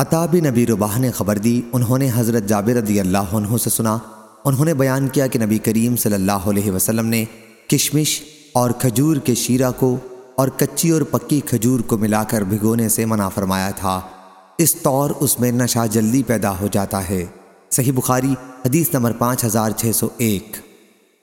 عطاب نبی رباہ نے خبر دی، انہوں نے حضرت جابر رضی اللہ عنہ سے سنا۔ انہوں نے بیان کیا کہ نبی کریم صلی اللہ علیہ وسلم نے کشمش اور کھجور کے شیرہ کو اور کچی اور پکی کھجور کو ملا کر بھگونے سے منع فرمایا تھا۔ اس طور اس میں نشہ جلدی پیدا ہو جاتا ہے۔ صحیح بخاری، حدیث نمبر پانچ ہزار چھ سو ایک۔